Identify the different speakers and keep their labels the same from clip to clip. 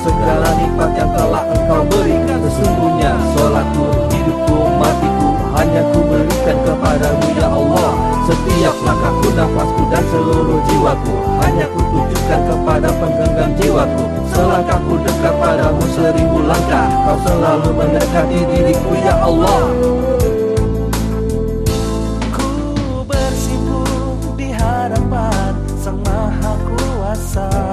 Speaker 1: segala nikmat yang telah engkau berikan Sesungguhnya sholatku, hidupku, matiku Hanya ku berikan kepadamu ya Allah. Setiap langkahku, nafasku dan seluruh jiwaku Hanya Kutujukan kepada penggenggam jiwaku. Selangkahku dekat padamu seribu langkah Kau selalu mendekati diriku ya Allah.
Speaker 2: Ku bersimpuh di hadapan Sang Maha Kuasa.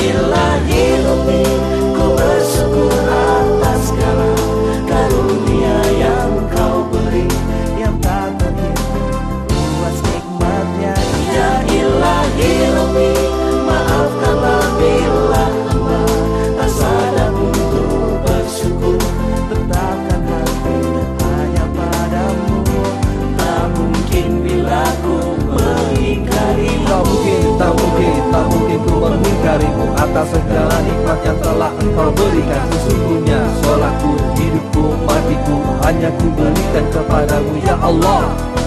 Speaker 2: You love.
Speaker 1: syukurmu atas segala nikmat yang telah engkau berikan Sesungguhnya sholatku, hidupku, matiku Hanya ku berikan kepadamu ya Allah.